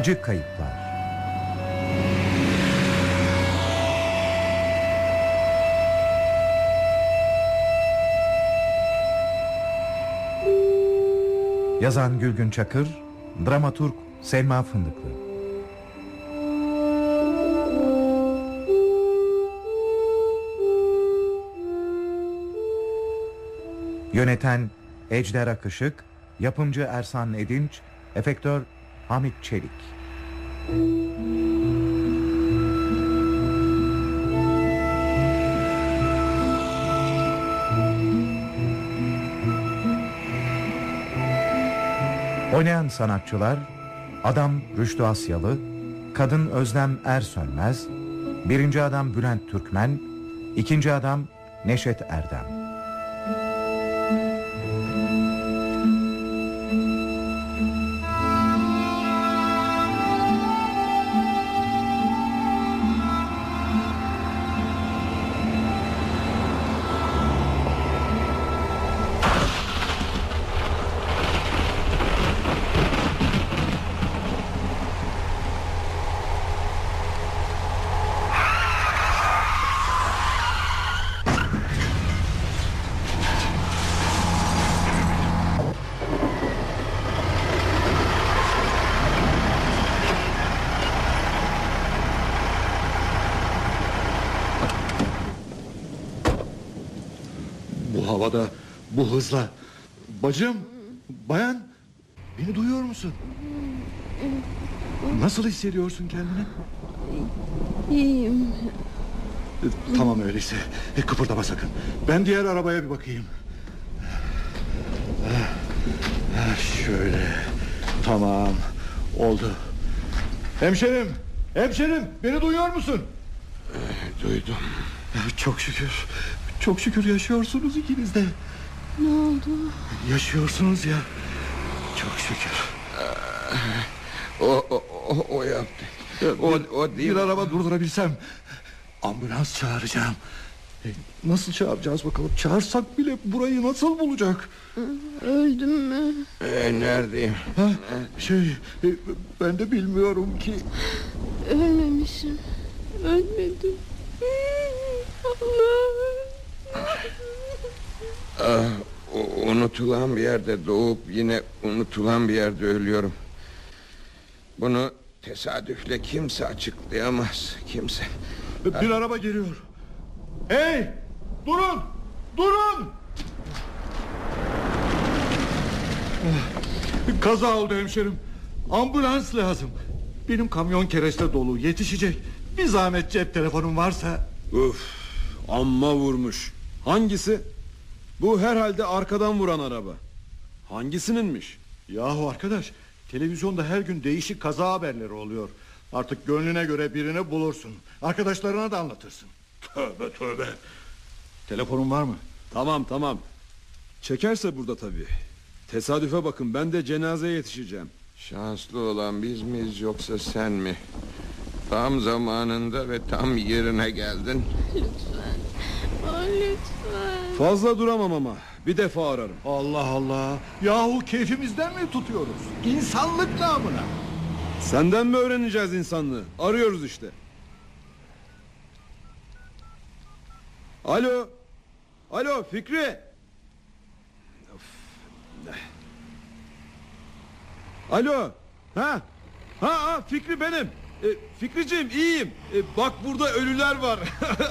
Acı Kayıplar. Yazan Gülgün Çakır Dramaturg Selma Fındıklı. Yöneten Ejder Akışık Yapımcı Ersan Edinç Efektör Hamit Çelik Oynayan sanatçılar Adam Rüştü Asyalı Kadın Özlem Ersönmez Birinci adam Bülent Türkmen ikinci adam Neşet Erdem havada, bu hızla. Bacım, bayan, beni duyuyor musun? Nasıl hissediyorsun kendini? İyiyim. Tamam öyleyse. E, Kıpırdama sakın. Ben diğer arabaya bir bakayım. Ah, ah, Şöyle. Tamam. Oldu. Hemşerim, hemşerim, beni duyuyor musun? Duydum. Çok şükür. Çok şükür yaşıyorsunuz ikiniz de. Ne oldu? Yaşıyorsunuz ya. Çok şükür. O, o, o, o yaptı. O, o değil. Bir araba durdurabilsem ambulans çağıracağım. E, Nasıl çağıracağız bakalım? Çağırsak bile burayı nasıl bulacak? Öldüm mü? Ee, neredeyim? Ha? Şey, e, ben de bilmiyorum ki. Ölmemişim. Ölmedim. Allah. Ah, unutulan bir yerde doğup yine unutulan bir yerde ölüyorum. Bunu tesadüfle kimse açıklayamaz. Kimse. Bir araba geliyor. Hey! Durun! Durun! Ah, Kaza oldu hemşerim. Ambulans lazım. Benim kamyon kereste dolu yetişecek. Bir zahmet cep telefonum varsa. Uf, amma vurmuş. Hangisi? Bu herhalde arkadan vuran araba. Hangisininmiş? Yahu arkadaş televizyonda her gün değişik kaza haberleri oluyor. Artık gönlüne göre birini bulursun. Arkadaşlarına da anlatırsın. Tövbe tövbe. Telefonun var mı? Tamam tamam. Çekerse burada tabii. Tesadüfe bakın ben de cenazeye yetişeceğim. Şanslı olan biz miyiz yoksa sen mi? Tam zamanında ve tam yerine geldin. Lütfen. Lütfen. Fazla duramam ama. Bir defa ararım. Allah Allah. Yahu keyfimizden mi tutuyoruz? İnsanlık namına. Senden mi öğreneceğiz insanlığı? Arıyoruz işte. Alo. Alo Fikri. Of. Alo. Ha? Ha, ha Fikri benim. E, Fikriciğim iyiyim. E, bak burada ölüler var.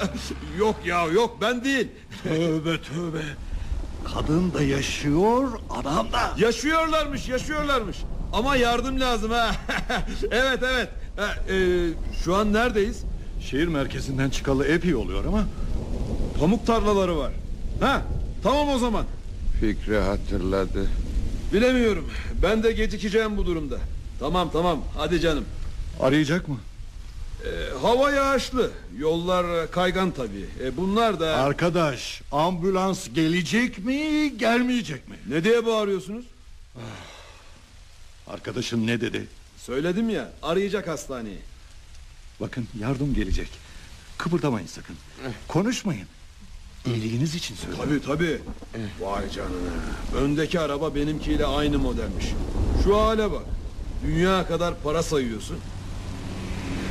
yok ya yok ben değil. Tövbe tövbe. Kadın da yaşıyor, adam da. Yaşıyorlarmış yaşıyorlarmış. Ama yardım lazım ha. evet evet. Ha, e, şu an neredeyiz? Şehir merkezinden çıkalı epey oluyor ama Pamuk tarlaları var. Ha, tamam o zaman. Fikri hatırladı. Bilemiyorum. Ben de gecikeceğim bu durumda. Tamam tamam hadi canım. Arayacak mı? Ee, hava yağışlı. Yollar e, kaygan tabii. E, bunlar da... Arkadaş ambulans gelecek mi gelmeyecek mi? ne diye bağırıyorsunuz? Arkadaşın ne dedi? Söyledim ya arayacak hastaneyi. Bakın yardım gelecek. Kıpırdamayın sakın. Konuşmayın. İyiliğiniz için söylüyorum. Tabii tabii. Vay canına. Öndeki araba benimkiyle aynı modelmiş. Şu hale bak. Dünya kadar para sayıyorsun.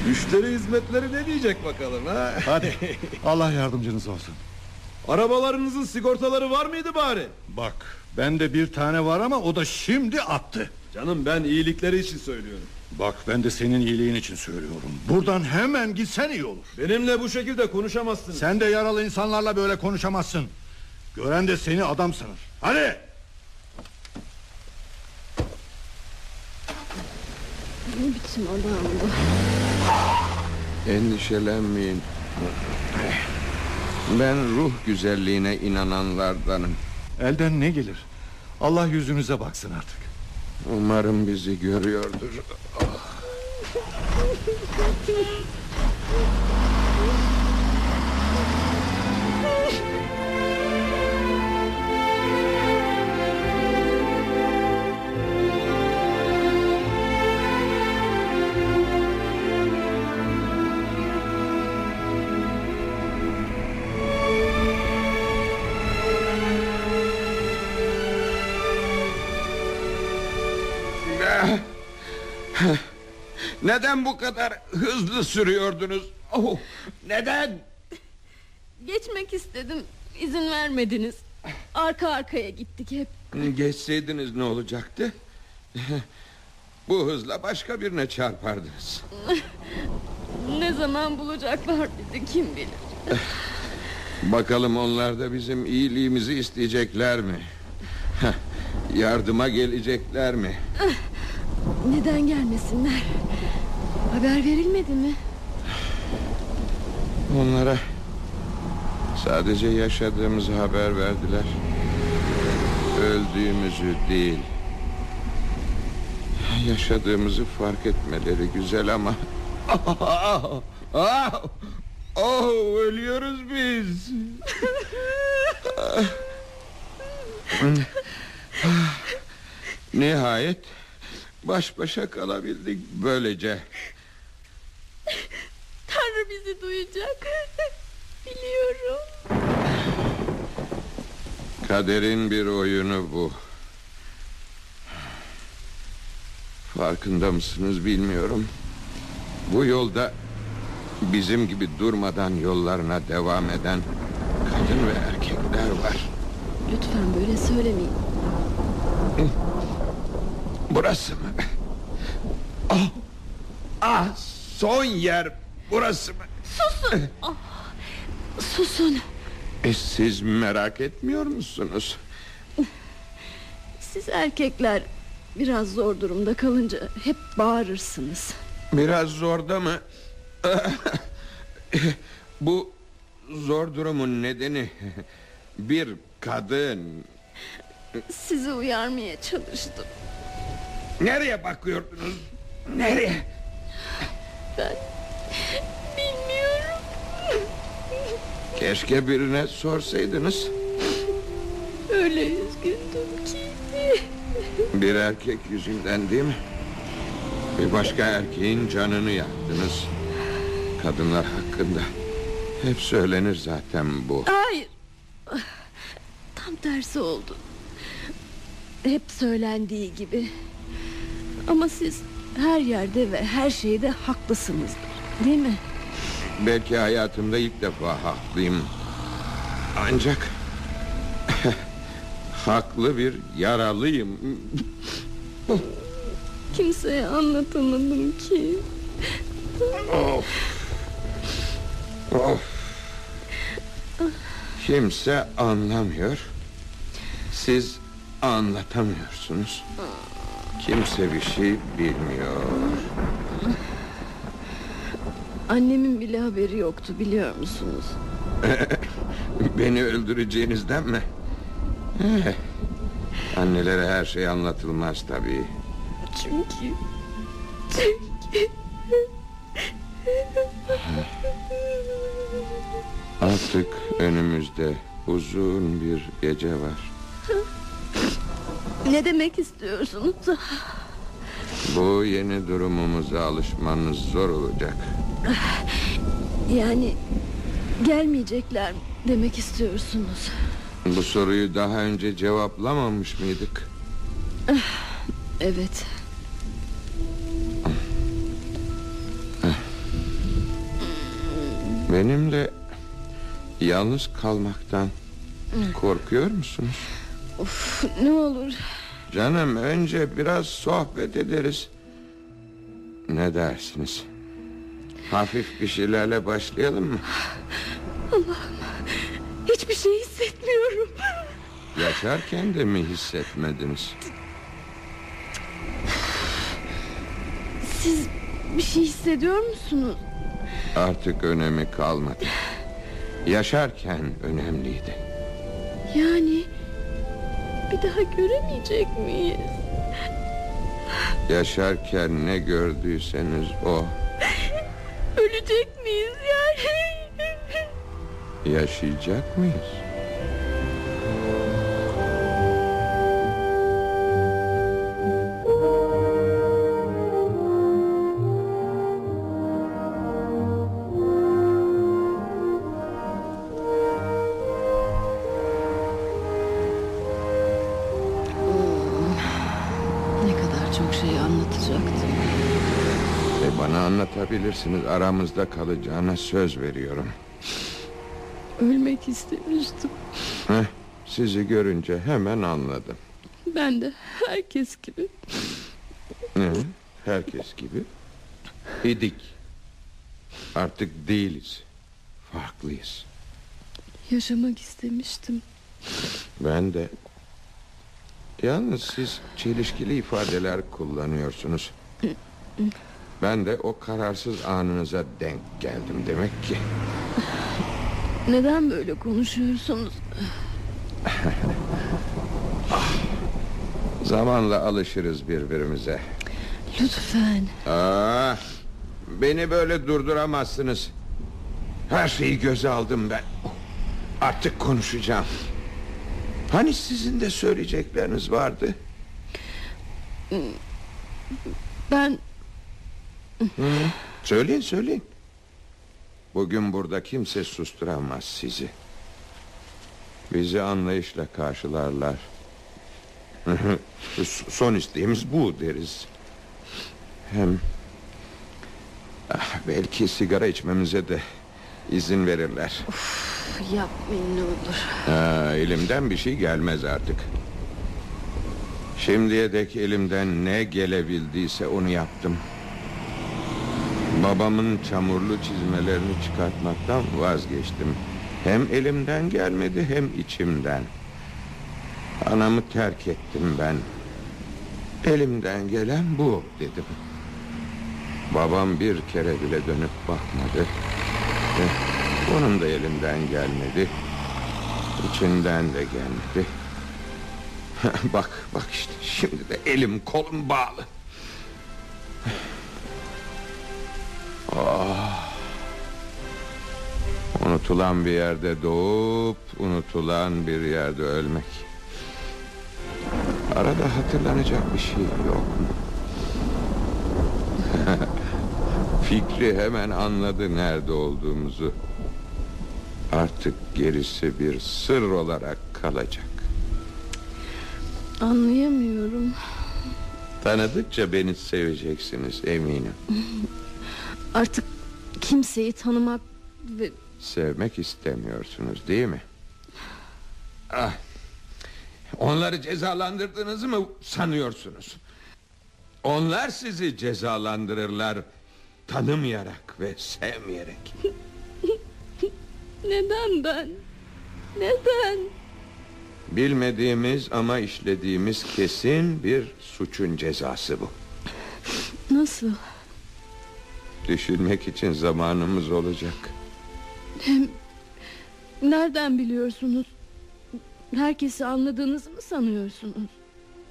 Müşteri hizmetleri ne diyecek bakalım ha? Hadi Allah yardımcınız olsun. Arabalarınızın sigortaları var mıydı bari? Bak bende bir tane var ama o da şimdi attı. Canım ben iyilikleri için söylüyorum. Bak ben de senin iyiliğin için söylüyorum. Buradan hemen gitsen iyi olur. Benimle bu şekilde konuşamazsınız. Sen de yaralı insanlarla böyle konuşamazsın. Gören de seni adam sanır. Hadi. Ne biçim adam bu? Endişelenmeyin. Ben ruh güzelliğine inananlardanım. Elden ne gelir? Allah yüzünüze baksın artık. Umarım bizi görüyordur. Neden bu kadar hızlı sürüyordunuz? Oh, neden? Geçmek istedim. İzin vermediniz. Arka arkaya gittik hep. Geçseydiniz ne olacaktı? Bu hızla başka birine çarpardınız. Ne zaman bulacaklar bizi kim bilir. Bakalım onlar da bizim iyiliğimizi isteyecekler mi? Yardıma gelecekler mi? Neden gelmesinler? Haber verilmedi mi? Onlara sadece yaşadığımızı haber verdiler. Öldüğümüzü değil. Yaşadığımızı fark etmeleri güzel ama... Ah! Oh, ölüyoruz biz. Nihayet baş başa kalabildik böylece. Tanrı bizi duyacak. Biliyorum. Kaderin bir oyunu bu. Farkında mısınız bilmiyorum. Bu yolda bizim gibi durmadan yollarına devam eden kadın ve erkekler var. Lütfen böyle söylemeyin. Burası mı? Ah, ah son yer burası mı? Susun. E, siz merak etmiyor musunuz? Siz erkekler biraz zor durumda kalınca hep bağırırsınız. Biraz zorda mı? Bu zor durumun nedeni bir kadın. Sizi uyarmaya çalıştım. Nereye bakıyordunuz? Nereye? Ben bilmiyorum. Keşke birine sorsaydınız. Öyle üzgündüm ki. Bir erkek yüzünden değil mi? Bir başka erkeğin canını yaktınız. Kadınlar hakkında. Hep söylenir zaten bu. Hayır. Tam tersi oldu. Hep söylendiği gibi. Ama siz her yerde ve her şeyde haklısınızdır. Değil mi? Belki hayatımda ilk defa haklıyım. Ancak haklı bir yaralıyım. Kimseye anlatamadım ki. Of. Of. Kimse anlamıyor. Siz anlatamıyorsunuz. Kimse bir şey bilmiyor. Annemin bile haberi yoktu biliyor musunuz? Beni öldüreceğinizden mi? Eh, Annelere her şey anlatılmaz tabii. Çünkü Artık önümüzde uzun bir gece var. Ne demek istiyorsunuz? Bu yeni durumumuza alışmanız zor olacak. Yani gelmeyecekler demek istiyorsunuz. Bu soruyu daha önce cevaplamamış mıydık? Evet. Benimle yalnız kalmaktan korkuyor musunuz? Of, ne olur Canım önce biraz sohbet ederiz. Ne dersiniz? Hafif bir şeylerle başlayalım mı? hiçbir şey hissetmiyorum. Yaşarken de mi hissetmediniz? Siz bir şey hissediyor musunuz? Artık önemi kalmadı. Yaşarken önemliydi. Yani bir daha göremeyecek miyiz? Yaşarken ne gördüyseniz o. Ölecek miyiz yani? Yaşayacak mıyız? Anlatabilirsiniz. Aramızda kalacağına söz veriyorum. Ölmek istemiştim. Heh, sizi görünce hemen anladım. Ben de herkes gibi. Ne? Herkes gibi. İdik. Artık değiliz. Farklıyız. Yaşamak istemiştim. Ben de. Yalnız siz çelişkili ifadeler kullanıyorsunuz. Ben de o kararsız anınıza denk geldim demek ki. Neden böyle konuşuyorsunuz? Zamanla alışırız birbirimize. Lütfen. Aa, beni böyle durduramazsınız. Her şeyi göze aldım ben. Artık konuşacağım. Hani sizin de söyleyecekleriniz vardı? Ben Söyleyin söyleyin. Bugün burada kimse susturamaz sizi. Bizi anlayışla karşılarlar. Son isteğimiz bu deriz. Hem ah, belki sigara içmemize de izin verirler. yapmayın ne olur. Ha, elimden bir şey gelmez artık. Şimdiye dek elimden ne gelebildiyse onu yaptım. Babamın çamurlu çizmelerini çıkartmaktan vazgeçtim. Hem elimden gelmedi hem içimden. Anamı terk ettim ben. Elimden gelen bu dedim. Babam bir kere bile dönüp bakmadı. Eh, Onun da elinden gelmedi. İçinden de gelmedi. bak bak işte şimdi de elim kolum bağlı. Ah. Unutulan bir yerde doğup unutulan bir yerde ölmek. Arada hatırlanacak bir şey yok mu? Fikri hemen anladı nerede olduğumuzu. Artık gerisi bir sır olarak kalacak. Anlayamıyorum. Tanıdıkça beni seveceksiniz eminim. Artık kimseyi tanımak ve Sevmek istemiyorsunuz değil mi? Ah, onları cezalandırdığınızı mı sanıyorsunuz? Onlar sizi cezalandırırlar tanımayarak ve sevmeyerek. neden ben? Neden? Bilmediğimiz ama işlediğimiz kesin bir suçun cezası bu. Nasıl? Düşünmek için zamanımız olacak. Hem nereden biliyorsunuz? Herkesi anladığınızı mı sanıyorsunuz?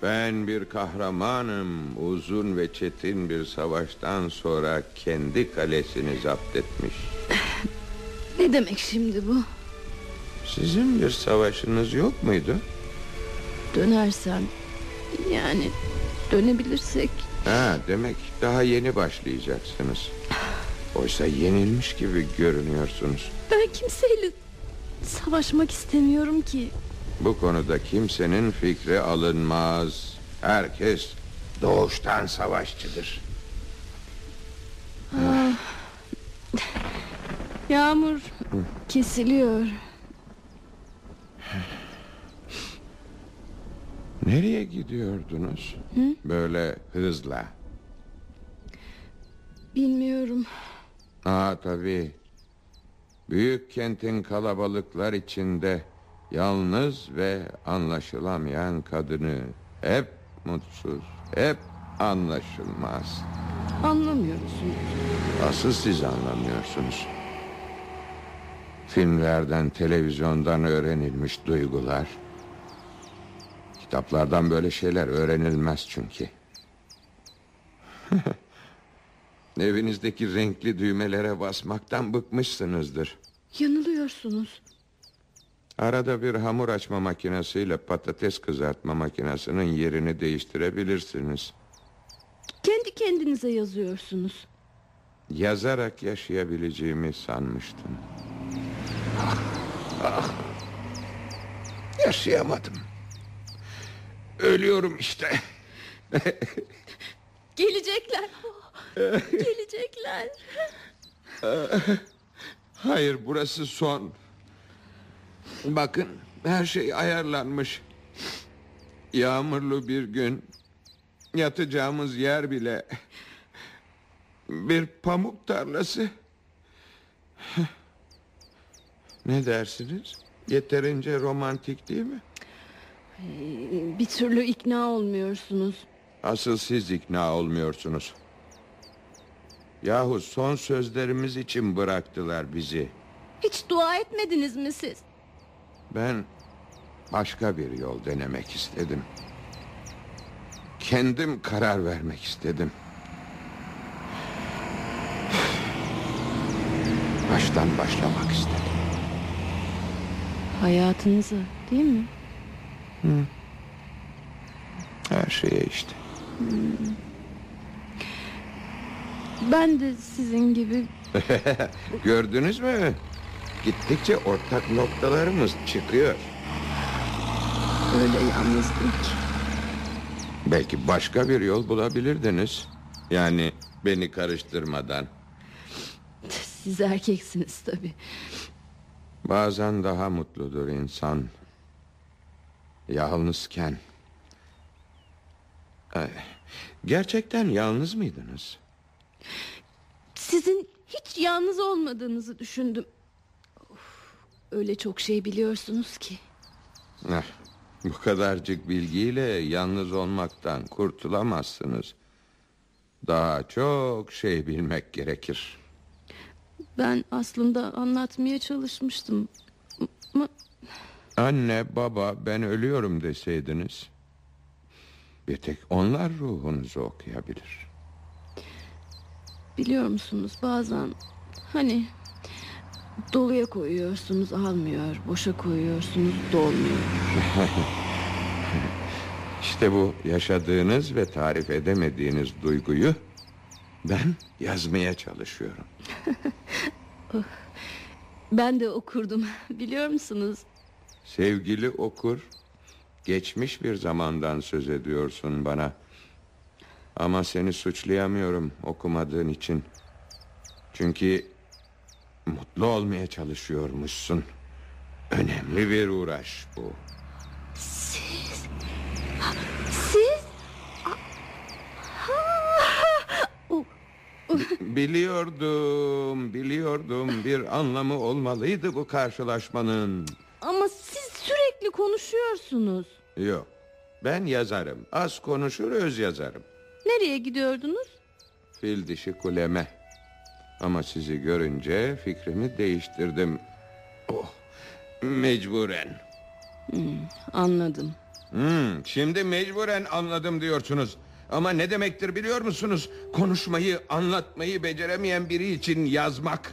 Ben bir kahramanım. Uzun ve çetin bir savaştan sonra kendi kalesini zapt etmiş. Ne demek şimdi bu? Sizin bir savaşınız yok muydu? Dönersem yani dönebilirsek Ha, demek daha yeni başlayacaksınız. Oysa yenilmiş gibi görünüyorsunuz. ben kimseyle savaşmak istemiyorum ki. Bu konuda kimsenin fikri alınmaz. Herkes doğuştan savaşçıdır. Yağmur kesiliyor. Nereye gidiyordunuz? Böyle hızla. Bilmiyorum. Aa tabii. Büyük kentin kalabalıklar içinde yalnız ve anlaşılamayan kadını hep mutsuz, hep anlaşılmaz. Anlamıyorsun. Asıl siz anlamıyorsunuz. Filmlerden, televizyondan öğrenilmiş duygular. Kitaplardan böyle şeyler öğrenilmez çünkü. Evinizdeki renkli düğmelere basmaktan bıkmışsınızdır. Yanılıyorsunuz. Arada bir hamur açma makinesiyle patates kızartma makinesinin yerini değiştirebilirsiniz. Kendi kendinize yazıyorsunuz. Yazarak yaşayabileceğimi sanmıştım. Ah, ah. Yaşayamadım. Ölüyorum işte. Gelecekler. Gelecekler. Hayır burası son. Bakın her şey ayarlanmış. Yağmurlu bir gün yatacağımız yer bile bir pamuk tarlası. Ne dersiniz? Yeterince romantik değil mi? Bir türlü ikna olmuyorsunuz. Asıl siz ikna olmuyorsunuz. Yahu son sözlerimiz için bıraktılar bizi. Hiç dua etmediniz mi siz? Ben başka bir yol denemek istedim. Kendim karar vermek istedim. Baştan başlamak istedim. Hayatınıza değil mi? Her şeye işte. Ben de sizin gibi Gördünüz mü? Gittikçe ortak noktalarımız çıkıyor. öyle yalnızdım ki. Belki başka bir yol bulabilirdiniz. Yani beni karıştırmadan. Siz erkeksiniz tabii. Bazen daha mutludur insan. Yalnızken. Ay, Gerçekten yalnız mıydınız? Sizin hiç yalnız olmadığınızı düşündüm. Of, öyle çok şey biliyorsunuz ki. Eh, bu kadarcık bilgiyle yalnız olmaktan kurtulamazsınız. Daha çok şey bilmek gerekir. Ben aslında anlatmaya çalışmıştım. Ama Anne, baba ben ölüyorum deseydiniz. Bir tek onlar ruhunuzu okuyabilir. Biliyor musunuz bazen hani doluya koyuyorsunuz almıyor, boşa koyuyorsunuz dolmuyor. İşte bu yaşadığınız ve tarif edemediğiniz duyguyu ben yazmaya çalışıyorum. Ben de okurdum biliyor musunuz? Sevgili okur, geçmiş bir zamandan söz ediyorsun bana. Ama seni suçlayamıyorum okumadığın için. Çünkü mutlu olmaya çalışıyormuşsun. Önemli bir uğraş bu. Siz Biliyordum, biliyordum bir anlamı olmalıydı bu karşılaşmanın. ama siz sürekli konuşuyorsunuz. Yok, ben yazarım. Az konuşur öz yazarım. Nereye gidiyordunuz? Fil dişi kuleme. Ama sizi görünce fikrimi değiştirdim. Oh, mecburen. Anladım. Hmm, şimdi mecburen anladım diyorsunuz. Ama ne demektir biliyor musunuz? Konuşmayı, anlatmayı beceremeyen biri için yazmak.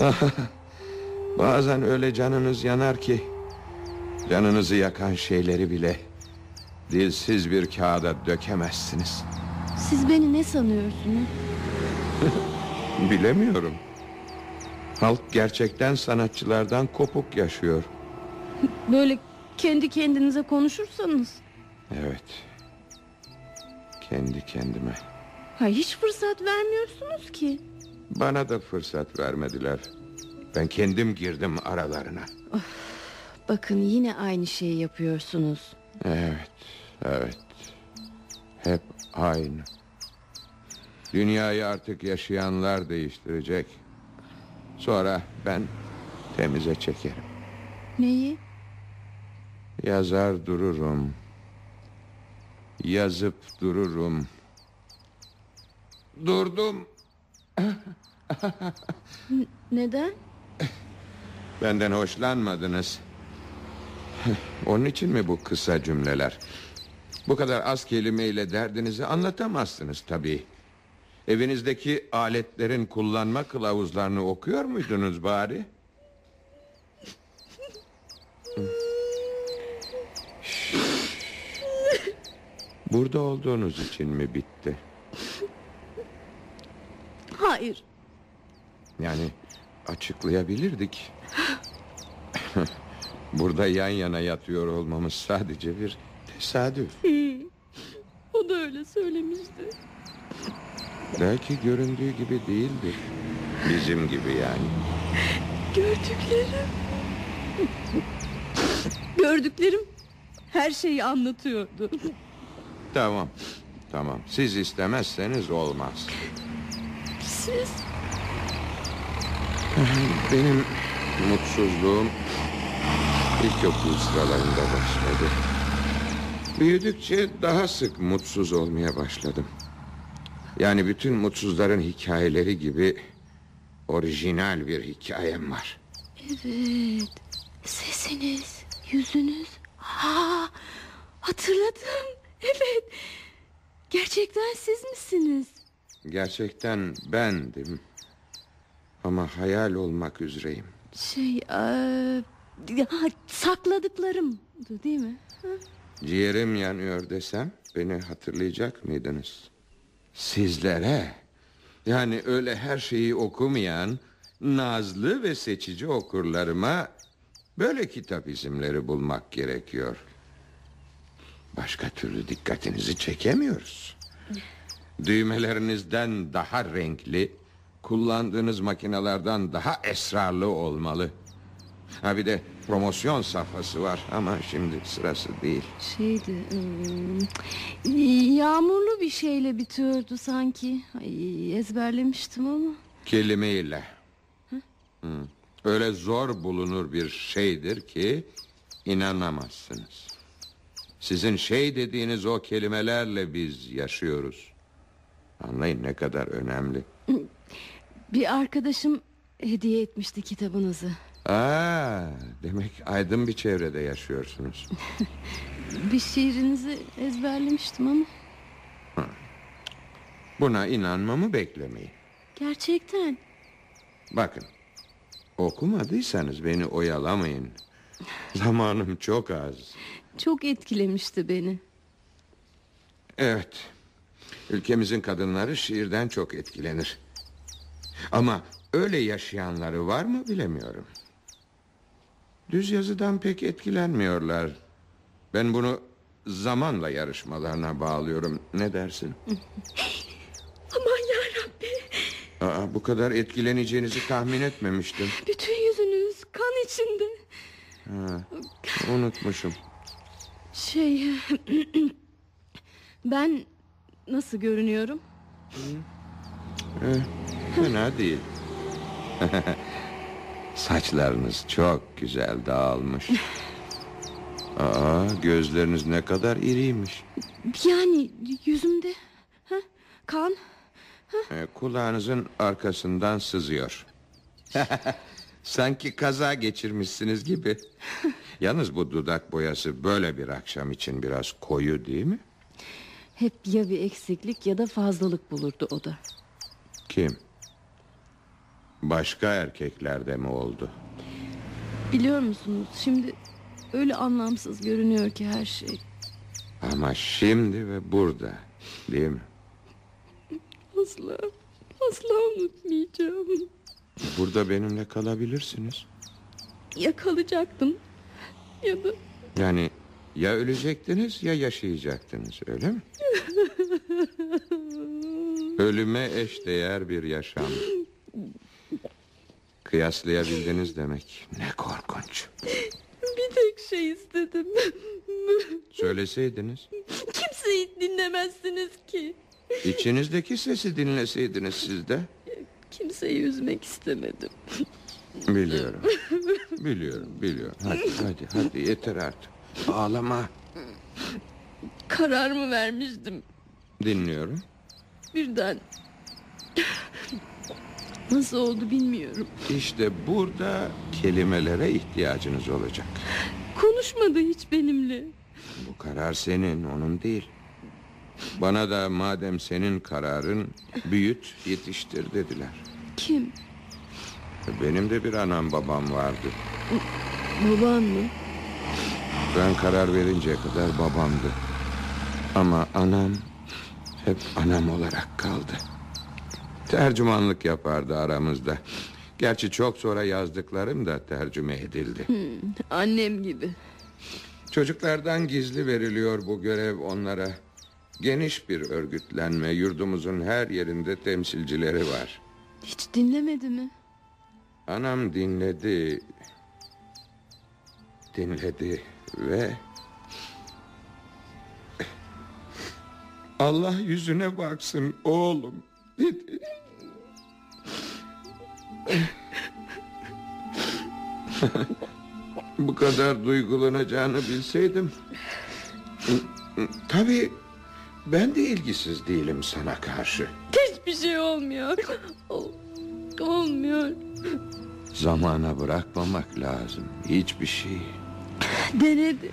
Bazen öyle canınız yanar ki canınızı yakan şeyleri bile dilsiz bir kağıda dökemezsiniz. Siz beni ne sanıyorsunuz? Bilemiyorum. Halk gerçekten sanatçılardan kopuk yaşıyor. Böyle kendi kendinize konuşursanız. Evet. Kendi kendime. Ha, hiç fırsat vermiyorsunuz ki. Bana da fırsat vermediler. Ben kendim girdim aralarına. Bakın yine aynı şeyi yapıyorsunuz. Evet, evet. Hep aynı. Dünyayı artık yaşayanlar değiştirecek. Sonra ben temize çekerim. Neyi? Yazar dururum. Yazıp dururum. Durdum. Neden? Benden hoşlanmadınız. Onun için mi bu kısa cümleler? Bu kadar az kelimeyle derdinizi anlatamazsınız tabii. Evinizdeki aletlerin kullanma kılavuzlarını okuyor muydunuz bari? Burada olduğunuz için mi bitti? Hayır. Yani açıklayabilirdik. Burada yan yana yatıyor olmamız sadece bir tesadüf. O da öyle söylemişti. Belki göründüğü gibi değildir. Bizim gibi yani. Gördüklerim. Gördüklerim her şeyi anlatıyordu. Tamam. Tamam. Siz istemezseniz olmaz. Siz Benim mutsuzluğum ilkokul sıralarında başladı. Büyüdükçe daha sık mutsuz olmaya başladım. Yani bütün mutsuzların hikayeleri gibi orijinal bir hikayem var. Evet. Sesiniz, yüzünüz. Ha, hatırladım. Evet. Gerçekten siz misiniz? Gerçekten bendim. Ama hayal olmak üzereyim. Şey, ha, sakladıklarım değil mi? Ciğerim yanıyor desem beni hatırlayacak mıydınız? Sizlere yani öyle her şeyi okumayan nazlı ve seçici okurlarıma böyle kitap isimleri bulmak gerekiyor. Başka türlü dikkatinizi çekemiyoruz. Düğmelerinizden daha renkli, kullandığınız makinelerden daha esrarlı olmalı. Ha bir de promosyon safhası var ama şimdi sırası değil. Şeydi, hmm, yağmurlu bir şeyle bitiyordu sanki. Ay, ezberlemiştim ama. Kelimeyle. Hı. Öyle zor bulunur bir şeydir ki inanamazsınız. Sizin şey dediğiniz o kelimelerle biz yaşıyoruz. Anlayın ne kadar önemli. Bir arkadaşım hediye etmişti kitabınızı. Aa, demek aydın bir çevrede yaşıyorsunuz. Bir şiirinizi ezberlemiştim ama. Buna inanmamı beklemeyin. Gerçekten. Bakın, okumadıysanız beni oyalamayın. Zamanım çok az. Çok etkilemişti beni. Evet. Ülkemizin kadınları şiirden çok etkilenir. Ama öyle yaşayanları var mı bilemiyorum. Düz yazıdan pek etkilenmiyorlar. Ben bunu zamanla yarışmalarına bağlıyorum. Ne dersin? Aman yarabbi. Aa, bu kadar etkileneceğinizi tahmin etmemiştim. Bütün yüzünüz kan içinde. Ha, unutmuşum. Şey... ben nasıl görünüyorum? Eh, fena değil. Saçlarınız çok güzel dağılmış. Aa, gözleriniz ne kadar iriymiş. Yani yüzümde ha? kan. Ee, kulağınızın arkasından sızıyor. Sanki kaza geçirmişsiniz gibi. Yalnız bu dudak boyası böyle bir akşam için biraz koyu değil mi? Hep ya bir eksiklik ya da fazlalık bulurdu o da. Kim? Başka erkeklerde mi oldu? Biliyor musunuz şimdi öyle anlamsız görünüyor ki her şey. Ama şimdi ve burada değil mi? Asla, asla unutmayacağım. Burada benimle kalabilirsiniz. Ya kalacaktım ya da Yani ya ölecektiniz ya yaşayacaktınız öyle mi? Ölüme eşdeğer bir yaşam. Kıyaslayabildiniz demek. Ne korkunç. bir tek şey istedim. Söyleseydiniz. Kimseyi dinlemezsiniz ki. İçinizdeki sesi dinleseydiniz siz de. Kimseyi üzmek istemedim. Biliyorum. Biliyorum, biliyorum. Hadi, hadi, hadi yeter artık. Ağlama. Kararımı vermiştim Dinliyorum. birden. Nasıl oldu bilmiyorum. İşte burada kelimelere ihtiyacınız olacak. Konuşmadı hiç benimle. Bu karar senin, onun değil. Bana da madem senin kararın büyüt, yetiştir dediler. Kim? Benim de bir anam babam vardı. Baban mı? Ben karar verinceye kadar babamdı. Ama anam hep anam olarak kaldı. Tercümanlık yapardı aramızda. Gerçi çok sonra yazdıklarım da tercüme edildi. Annem gibi. Çocuklardan gizli veriliyor bu görev onlara. Geniş bir örgütlenme yurdumuzun her yerinde temsilcileri var. Hiç dinlemedi mi? Anam dinledi. Dinledi ve... Allah yüzüne baksın oğlum. Bu kadar duygulanacağını bilseydim... Tabii ben de ilgisiz değilim sana karşı. Hiçbir şey olmuyor. Ol- olmuyor. Zamana bırakmamak lazım. Hiçbir şey. Denedi.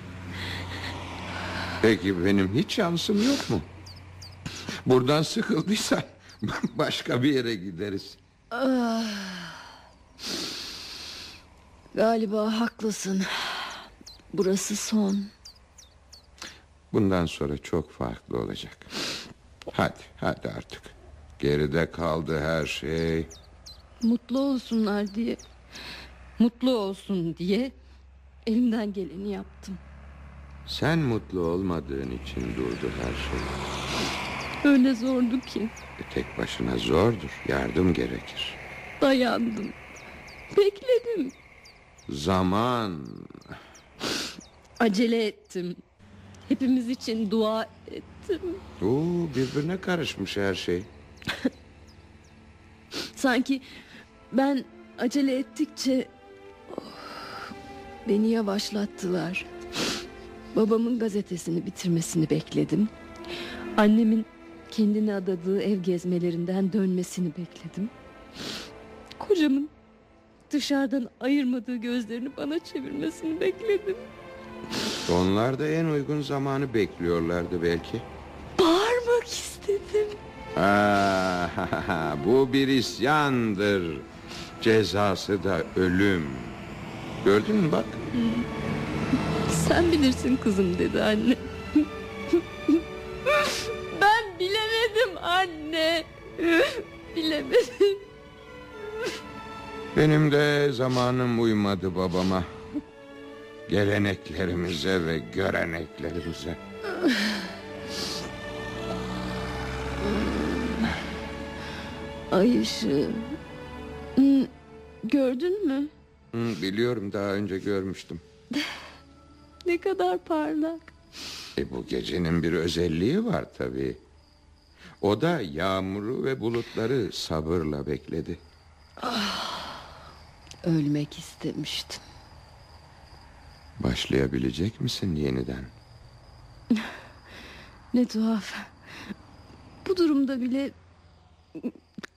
Peki benim hiç şansım yok mu? Buradan sıkıldıysan başka bir yere gideriz. Galiba haklısın. Burası son. Bundan sonra çok farklı olacak. Hadi, hadi artık. Geride kaldı her şey. Mutlu olsunlar diye. Mutlu olsun diye elimden geleni yaptım. Sen mutlu olmadığın için durdu her şey. Öyle zordu ki E, tek başına zordur. Yardım gerekir. dayandım. Bekledim. Zaman. Acele ettim. Hepimiz için dua ettim. Oo, birbirine karışmış her şey. Sanki ben acele ettikçe oh, beni yavaşlattılar. Babamın gazetesini bitirmesini bekledim. Annemin kendini adadığı ev gezmelerinden dönmesini bekledim. Kocamın dışarıdan ayırmadığı gözlerini bana çevirmesini bekledim. Onlar da en uygun zamanı bekliyorlardı belki. Bağırmak istedim. Ah, bu bir isyandır. Cezası da ölüm. Gördün mü bak? Sen bilirsin kızım dedi anne. Bilemedim. Benim de zamanım uymadı babama. Geleneklerimize ve göreneklerimize. Ay ışığı. Hmm, Gördün mü? Hı, biliyorum daha önce görmüştüm. Ne kadar parlak. E, bu gecenin bir özelliği var tabii. O da yağmuru ve bulutları sabırla bekledi. Ölmek istemiştim. Başlayabilecek misin yeniden? Ne tuhaf. Bu durumda bile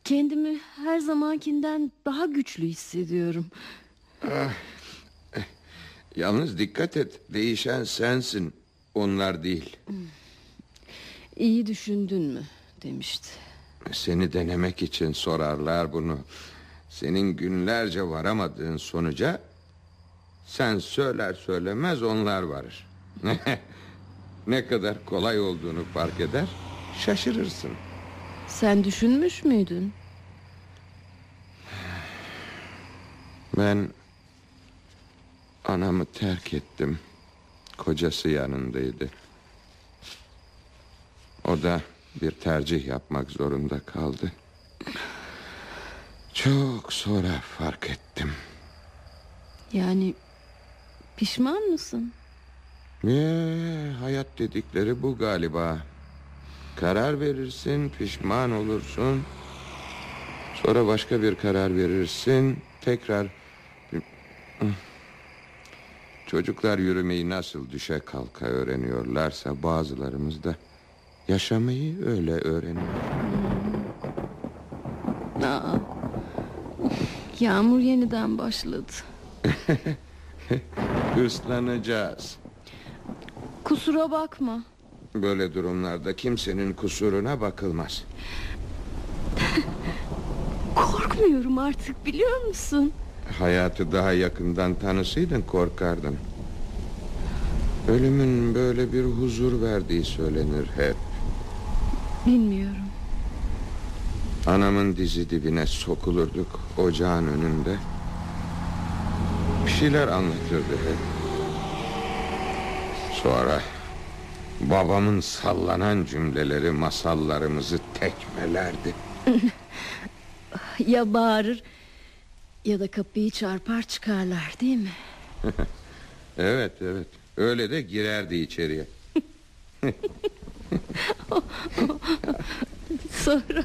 kendimi her zamankinden daha güçlü hissediyorum. Yalnız dikkat et. Değişen sensin. Onlar değil. İyi düşündün mü demişti. Seni denemek için sorarlar bunu. Senin günlerce varamadığın sonuca sen söyler söylemez onlar varır. ne kadar kolay olduğunu fark eder, şaşırırsın. Sen düşünmüş müydün? Ben anamı terk ettim. Kocası yanındaydı. O da bir tercih yapmak zorunda kaldı. Çok sonra fark ettim. Yani pişman mısın? Ee, hayat dedikleri bu galiba. Karar verirsin, pişman olursun. Sonra başka bir karar verirsin, tekrar... Çocuklar yürümeyi nasıl düşe kalka öğreniyorlarsa bazılarımız da yaşamayı öyle öğreniyor. Aa, yağmur yeniden başladı. Islanacağız. Kusura bakma. Böyle durumlarda kimsenin kusuruna bakılmaz. Korkmuyorum artık biliyor musun? Hayatı daha yakından tanısaydın korkardın. Ölümün böyle bir huzur verdiği söylenir hep. Bilmiyorum. Anamın dizi dibine sokulurduk ocağın önünde. Bir şeyler anlatırdı hep. Sonra babamın sallanan cümleleri masallarımızı tekmelerdi. Ya bağırır ya da kapıyı çarpar çıkarlar değil mi? Evet evet öyle de girerdi içeriye. Sonra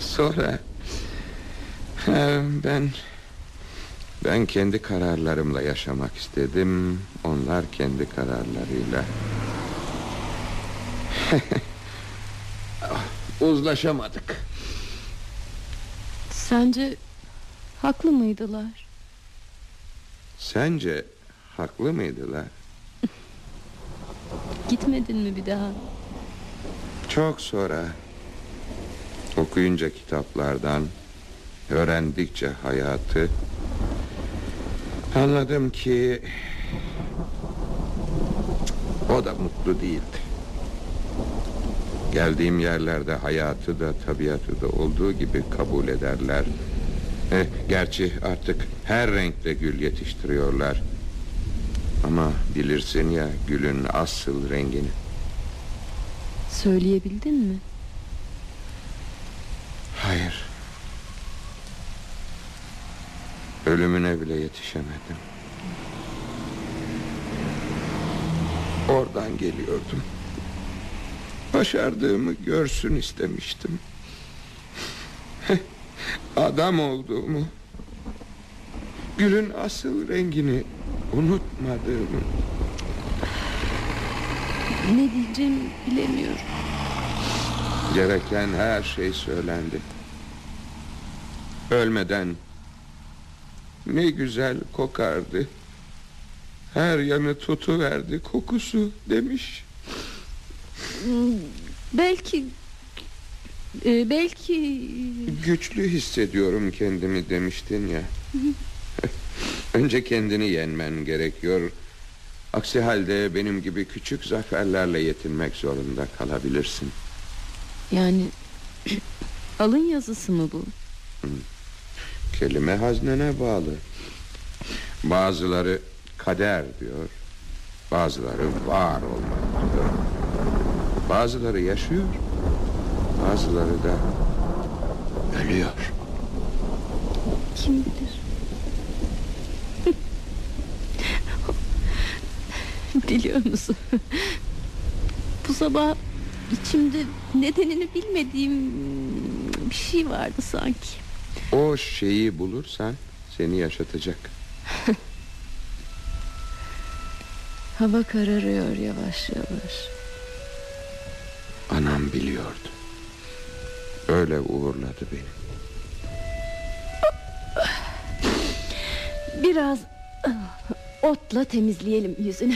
Sonra ben ben kendi kararlarımla yaşamak istedim. Onlar kendi kararlarıyla. Uzlaşamadık. sence haklı mıydılar? Sence haklı mıydılar? Gitmedin mi bir daha? Çok sonra okuyunca kitaplardan öğrendikçe hayatı anladım ki o da mutlu değildi. Geldiğim yerlerde hayatı da tabiatı da olduğu gibi kabul ederler. Eh, gerçi artık her renkte gül yetiştiriyorlar. Ama bilirsin ya gülün asıl rengini. Söyleyebildin mi? Hayır. Ölümüne bile yetişemedim. Oradan geliyordum. Başardığımı görsün istemiştim. Adam olduğumu, gülün asıl rengini unutmadığımı. Ne diyeceğimi bilemiyorum. Gereken her şey söylendi. Ölmeden ne güzel kokardı. Her yanı tutuverdi kokusu demiş. Belki e, belki Güçlü hissediyorum kendimi demiştin ya. Önce kendini yenmen gerekiyor. Aksi halde benim gibi küçük zaferlerle yetinmek zorunda kalabilirsin. yani alın yazısı mı bu? Kelime haznene bağlı. Bazıları kader diyor. Bazıları var olmak diyor. Bazıları yaşıyor. Bazıları da ölüyor. Kim bilir? Biliyor musun? Bu sabah içimde nedenini bilmediğim bir şey vardı sanki. O şeyi bulursan seni yaşatacak. Hava kararıyor yavaş yavaş. Anam biliyordu. Öyle uğurladı beni. Biraz Otla temizleyelim yüzünü.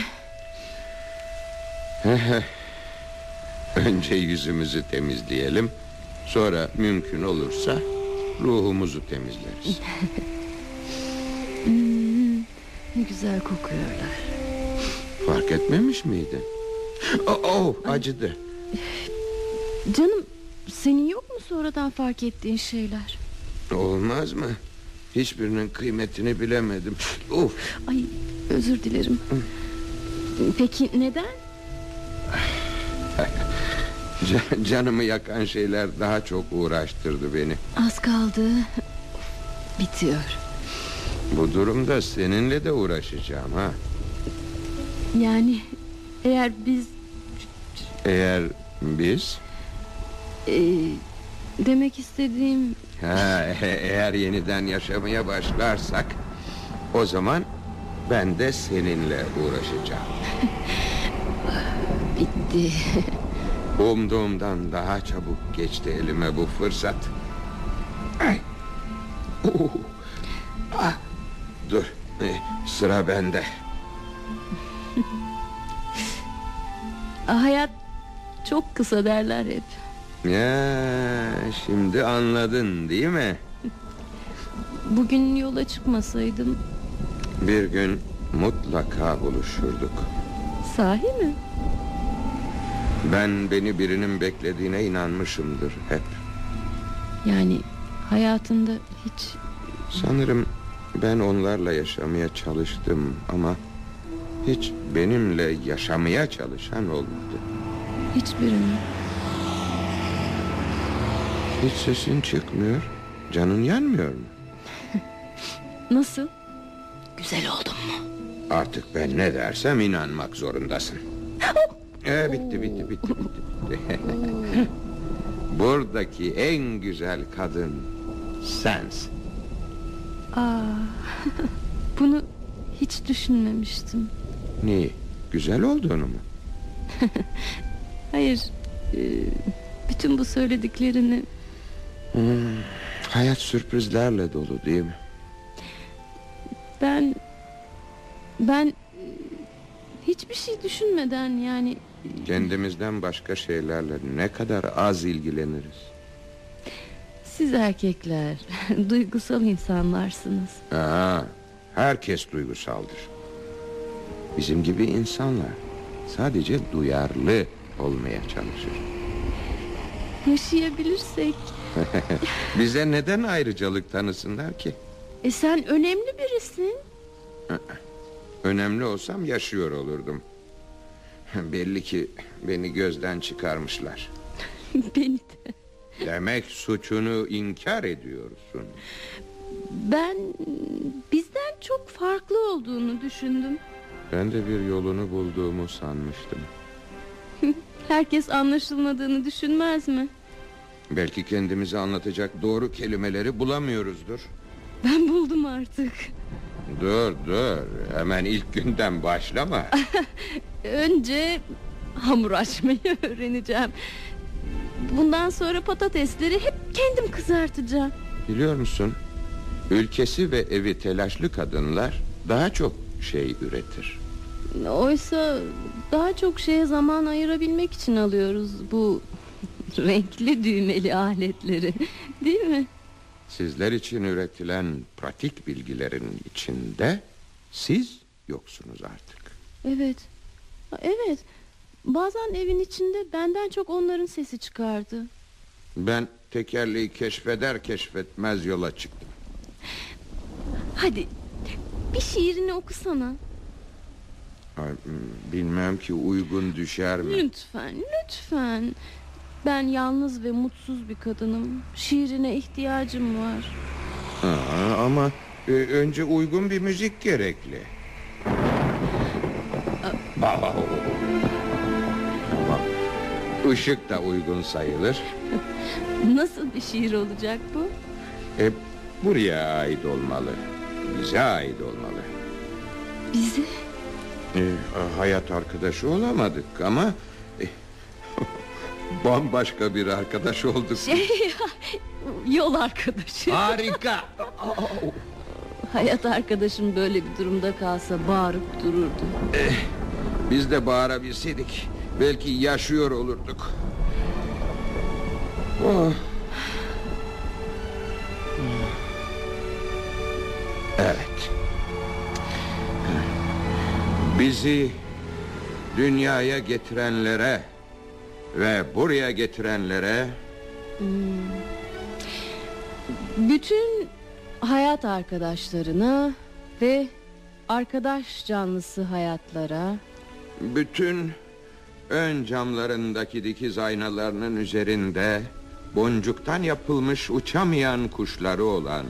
Önce yüzümüzü temizleyelim. Sonra mümkün olursa ruhumuzu temizleriz. Ne güzel kokuyorlar. Fark etmemiş miydin? Oh, oh, acıdı. Canım senin yok mu sonradan fark ettiğin şeyler? Olmaz mı? Hiçbirinin kıymetini bilemedim. Uf, Ay özür dilerim. Peki neden? can- canımı yakan şeyler daha çok uğraştırdı beni. Az kaldı. Bitiyor. Bu durumda seninle de uğraşacağım ha. Yani eğer biz Eğer biz e, demek istediğim ha, e- eğer yeniden yaşamaya başlarsak o zaman ben de seninle uğraşacağım. bitti. Umduğumdan daha çabuk geçti elime bu fırsat. Ay. Uh. Ah. Dur. e, Sıra bende. Hayat çok kısa derler hep. Ya, şimdi anladın değil mi? Bugün yola çıkmasaydım Bir gün mutlaka buluşurduk. sahi mi? Ben beni birinin beklediğine inanmışımdır hep. Yani hayatında hiç Sanırım ben onlarla yaşamaya çalıştım ama hiç benimle yaşamaya çalışan olmadı. hiçbirini Hiç sesin çıkmıyor. Canın yanmıyor mu? Nasıl? Güzel oldum mu? Artık ben ne dersem inanmak zorundasın. Ee, bitti bitti bitti bitti. bitti. Buradaki en güzel kadın sensin. Aa, bunu hiç düşünmemiştim. Neyi? Güzel olduğunu mu? Hayır, e, bütün bu söylediklerini Hayat sürprizlerle dolu değil mi? ben ben e, hiçbir şey düşünmeden yani Kendimizden başka şeylerle ne kadar az ilgileniriz. siz erkekler duygusal insanlarsınız. Aa, herkes duygusaldır. Bizim gibi insanlar sadece duyarlı olmaya çalışır. Yaşayabilirsek. Bize neden ayrıcalık tanısınlar ki? E sen önemli birisin. Önemli olsam yaşıyor olurdum. Belli ki beni gözden çıkarmışlar. Beni de. Demek suçunu inkar ediyorsun. Ben bizden çok farklı olduğunu düşündüm. Ben de bir yolunu bulduğumu sanmıştım. Herkes anlaşılmadığını düşünmez mi? Belki kendimizi anlatacak doğru kelimeleri bulamıyoruzdur. Ben buldum artık. Dur dur hemen ilk günden başlama. Önce hamur açmayı öğreneceğim. Bundan sonra patatesleri hep kendim kızartacağım. Biliyor musun? Ülkesi ve evi telaşlı kadınlar daha çok şey üretir. Oysa daha çok şeye zaman ayırabilmek için alıyoruz bu renkli düğmeli aletleri. Değil mi? Sizler için üretilen pratik bilgilerin içinde siz yoksunuz artık. Evet. Evet. Bazen evin içinde benden çok onların sesi çıkardı. Ben tekerleği keşfeder keşfetmez yola çıktım. Hadi bir şiirini okusana. Ay, hmm, Bilmem ki uygun düşer mi? Lütfen, lütfen. Ben yalnız ve mutsuz bir kadınım. Şiirine ihtiyacım var. Ha, ama e, önce uygun bir müzik gerekli. Aa, Tamam. Işık da uygun sayılır. Nasıl bir şiir olacak bu? E, buraya ait olmalı. Bize ait olmalı. Bizi E, hayat arkadaşı olamadık ama... bambaşka bir arkadaş olduk. şey yol arkadaşı. Harika. Hayat arkadaşım böyle bir durumda kalsa bağırıp dururdu. Biz de bağırabilseydik belki yaşıyor olurduk. Oh. Evet. Bizi dünyaya getirenlere ve buraya getirenlere Bütün hayat arkadaşlarına ve arkadaş canlısı hayatlara bütün ön camlarındaki dikiz aynalarının üzerinde boncuktan yapılmış uçamayan kuşları olan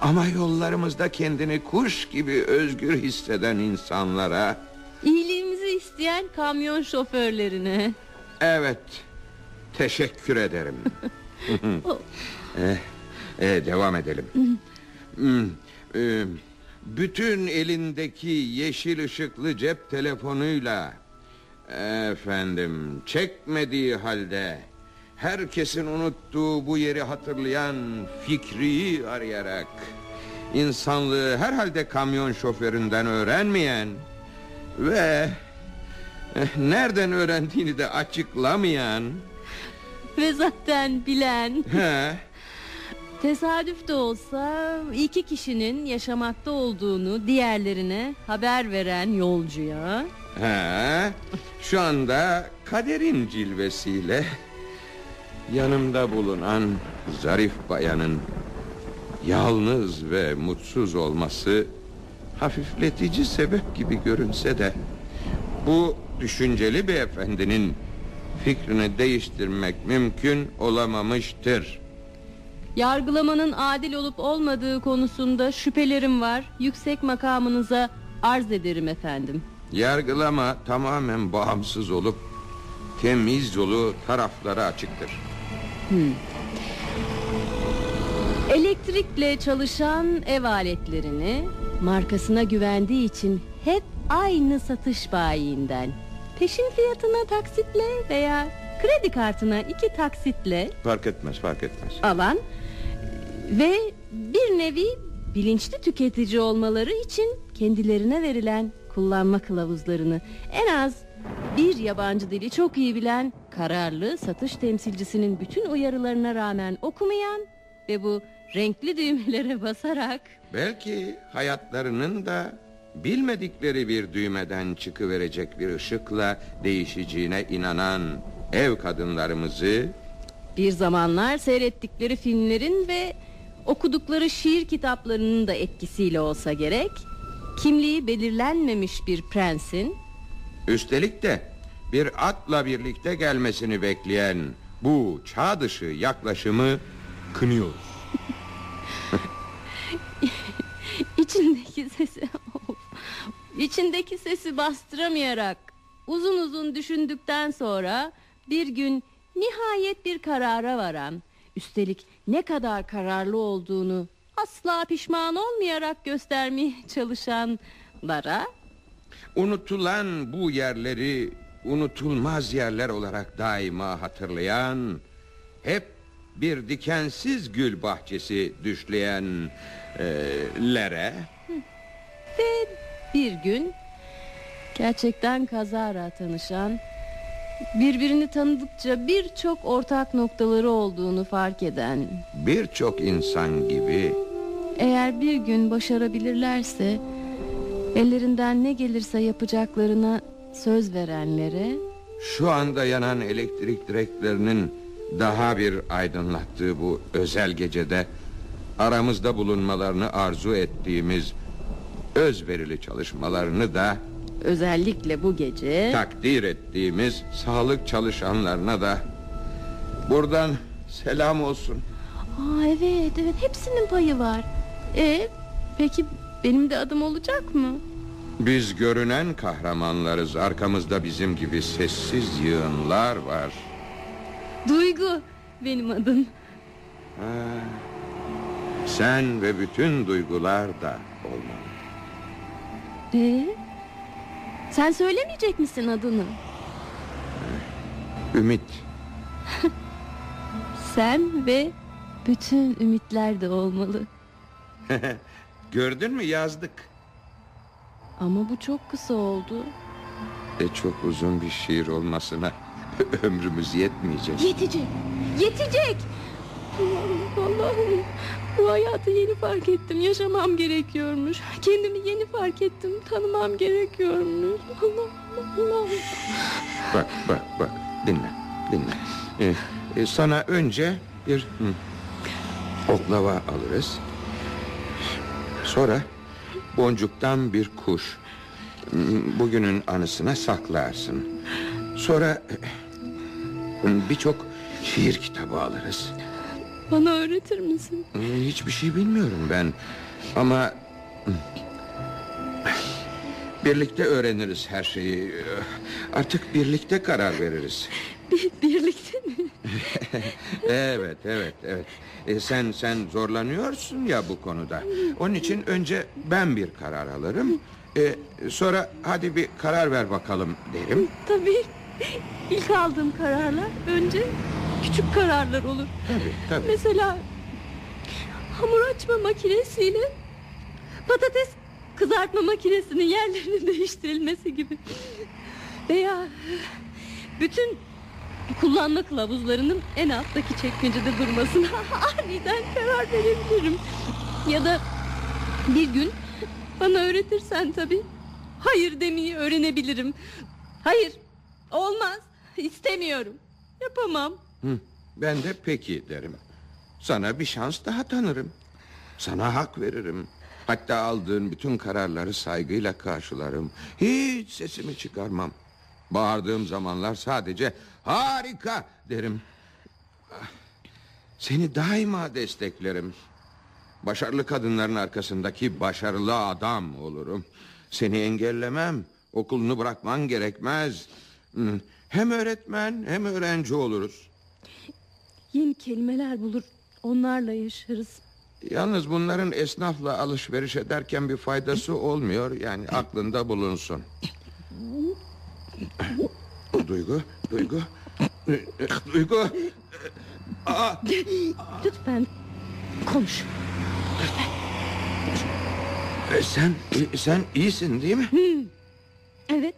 ama yollarımızda kendini kuş gibi özgür hisseden insanlara iyiliğimizi isteyen kamyon şoförlerine evet teşekkür ederim. Eh, eh, devam edelim. Hmm, eh, bütün elindeki yeşil ışıklı cep telefonuyla efendim çekmediği halde herkesin unuttuğu bu yeri hatırlayan Fikri'yi arayarak insanlığı herhalde kamyon şoföründen öğrenmeyen ve nereden öğrendiğini de açıklamayan. Ve zaten bilen. He, tesadüf de olsa iki kişinin yaşamakta olduğunu diğerlerine haber veren yolcuya. He, şu anda kaderin cilvesiyle yanımda bulunan zarif bayanın yalnız ve mutsuz olması hafifletici sebep gibi görünse de bu düşünceli beyefendinin fikrini değiştirmek mümkün olamamıştır. Yargılamanın adil olup olmadığı konusunda şüphelerim var. Yüksek makamınıza arz ederim efendim. Yargılama tamamen bağımsız olup temiz yolu taraflara açıktır. Elektrikle çalışan ev aletlerini markasına güvendiği için hep aynı satış bayiinden peşin fiyatına taksitle veya kredi kartına iki taksitle Fark etmez fark etmez. alan ve bir nevi bilinçli tüketici olmaları için kendilerine verilen kullanma kılavuzlarını en az bir yabancı dili çok iyi bilen kararlı satış temsilcisinin bütün uyarılarına rağmen okumayan ve bu renkli düğmelere basarak Belki hayatlarının da bilmedikleri bir düğmeden çıkıverecek bir ışıkla değişeceğine inanan ev kadınlarımızı bir zamanlar seyrettikleri filmlerin ve okudukları şiir kitaplarının da etkisiyle olsa gerek kimliği belirlenmemiş bir prensin üstelik de bir atla birlikte gelmesini bekleyen bu çağ dışı yaklaşımı kınıyoruz. İçindeki sesi. İçindeki sesi bastıramayarak uzun uzun düşündükten sonra bir gün nihayet bir karara varan üstelik ne kadar kararlı olduğunu asla pişman olmayarak göstermeye çalışanlara Unutulan bu yerleri unutulmaz yerler olarak daima hatırlayan hep bir dikensiz gül bahçesi düşleyenlere ve bir gün gerçekten kazara tanışan birbirini tanıdıkça birçok ortak noktaları olduğunu fark eden birçok insan gibi Eğer bir gün başarabilirlerse ellerinden ne gelirse yapacaklarına söz verenlere şu anda yanan elektrik direklerinin daha bir aydınlattığı bu özel gecede aramızda bulunmalarını arzu ettiğimiz özverili çalışmalarını da özellikle bu gece takdir ettiğimiz sağlık çalışanlarına da buradan selam olsun. Aa evet evet hepsinin payı var. E peki benim de adım olacak mı? Biz görünen kahramanlarız. Arkamızda bizim gibi sessiz yığınlar var. Duygu benim adım. Ha, sen ve bütün duygular da olmalı. E sen söylemeyecek misin adını? Ümit. Sen ve bütün ümitler de olmalı. gördün mü yazdık. Ama bu çok kısa oldu. E çok uzun bir şiir olmasına ömrümüz yetmeyecek. Yetecek. Yetecek. Allah'ım, Allah'ım. Bu hayatı yeni fark ettim. Yaşamam gerekiyormuş. Kendimi yeni fark ettim. Tanımam gerekiyormuş. Allah'ım, Allah'ım. Bak bak bak dinle dinle. E, e, sana önce bir hı, oklava alırız. Sonra boncuktan bir kuş. Bugünün anısına saklarsın. Sonra e, birçok şiir kitabı alırız. Bana öğretir misin? E, Hiçbir şey bilmiyorum ben. Ama birlikte öğreniriz her şeyi. E, Artık birlikte karar veririz. Bir, birlikte mi? Evet, evet, evet. E, sen sen zorlanıyorsun ya bu konuda. Onun için önce ben bir karar alırım. E, sonra hadi bir karar ver bakalım derim. Tabii. İlk aldığım kararlar önce küçük kararlar olur. Tabii, tabii. Mesela hamur açma makinesiyle patates kızartma makinesinin yerlerinin değiştirilmesi gibi. Veya bütün kullanma kılavuzlarının en alttaki çekmecede durmasına aniden karar verebilirim. Ya da bir gün bana öğretirsen tabii hayır demeyi öğrenebilirim. Hayır olmaz istemiyorum yapamam. Hı, ben de peki derim. Sana bir şans daha tanırım. Sana hak veririm. Hatta aldığın bütün kararları saygıyla karşılarım. Hiç sesimi çıkarmam. Bağırdığım zamanlar sadece harika derim. Ah, Seni daima desteklerim. Başarılı kadınların arkasındaki başarılı adam olurum. Seni engellemem. Okulunu bırakman gerekmez. Hem öğretmen hem öğrenci oluruz. Yeni kelimeler bulur onlarla yaşarız. Yalnız bunların esnafla alışveriş ederken bir faydası olmuyor. Yani aklında bulunsun. Duygu, Duygu, Duygu. Aa, Lütfen konuş. e, sen, e, sen iyisin değil mi? Evet.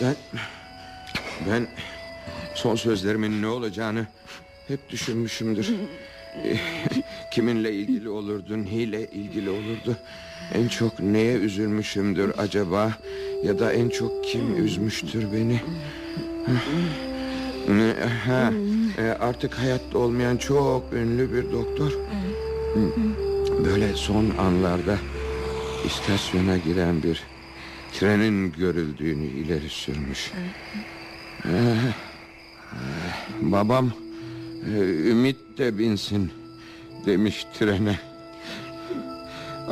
Ben, ben son sözlerimin ne olacağını hep düşünmüşümdür. Kiminle ilgili olurdu, neyle ilgili olurdu? En çok neye üzülmüşümdür acaba? Ya da en çok kim üzmüştür beni? Ha, e, artık hayatta olmayan çok ünlü bir doktor. Böyle son anlarda istasyona giren bir trenin görüldüğünü ileri sürmüş. Eh, eh, babam e, Ümit de binsin demiş trene.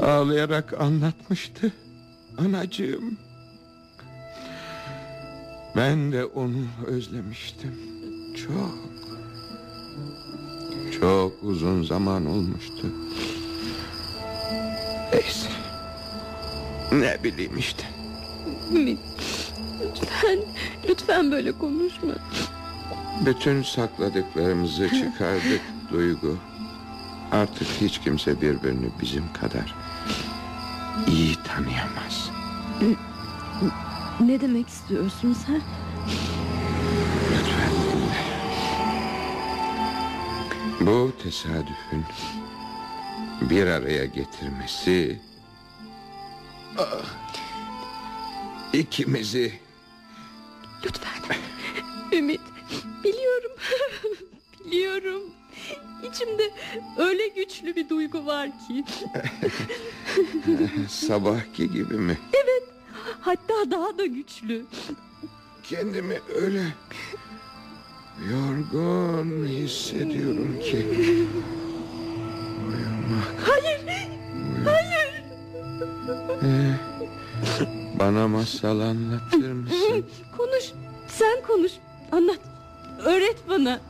Ağlayarak anlatmıştı. Anacığım. Ben de onu özlemiştim. Çok. Çok uzun zaman olmuştu. Neyse. Ne bileyim işte. Ümit. Lütfen, lütfen böyle konuşma. Bütün sakladıklarımızı çıkardık Duygu. Artık hiç kimse birbirini bizim kadar iyi tanıyamaz. Ne demek istiyorsun sen? Lütfen dinle. Bu tesadüfün bir araya getirmesi ikimizi Lütfen. Ümit. Biliyorum. Biliyorum. İçimde öyle güçlü bir duygu var ki. sabahki gibi mi? Hatta daha da güçlü. Kendimi öyle yorgun hissediyorum ki. Uyumak. Hayır. Hayır. Ee, bana masal anlatır mısın? Konuş. Sen konuş. Anlat. Öğret bana.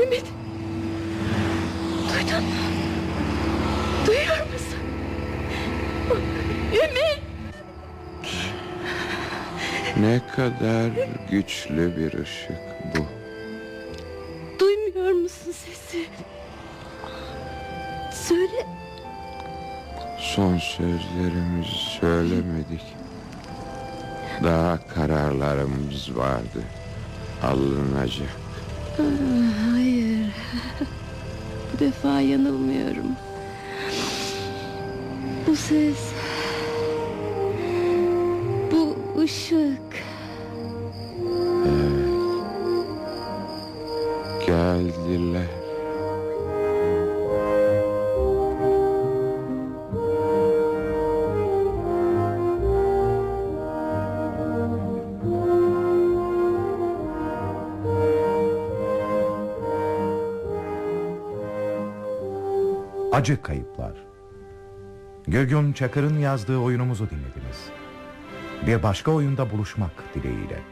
Ümit. Duydun mu? Duyuyor musun? Ümit. Ne kadar güçlü bir ışık bu. Son sözlerimizi söylemedik. Daha kararlarımız vardı. Alınacak. Hayır. Bu defa yanılmıyorum. Bu ses. Bu ışık. Geldiler. Acı Kayıplar Gürgün Çakır'ın yazdığı oyunumuzu dinlediniz. Bir başka oyunda buluşmak dileğiyle.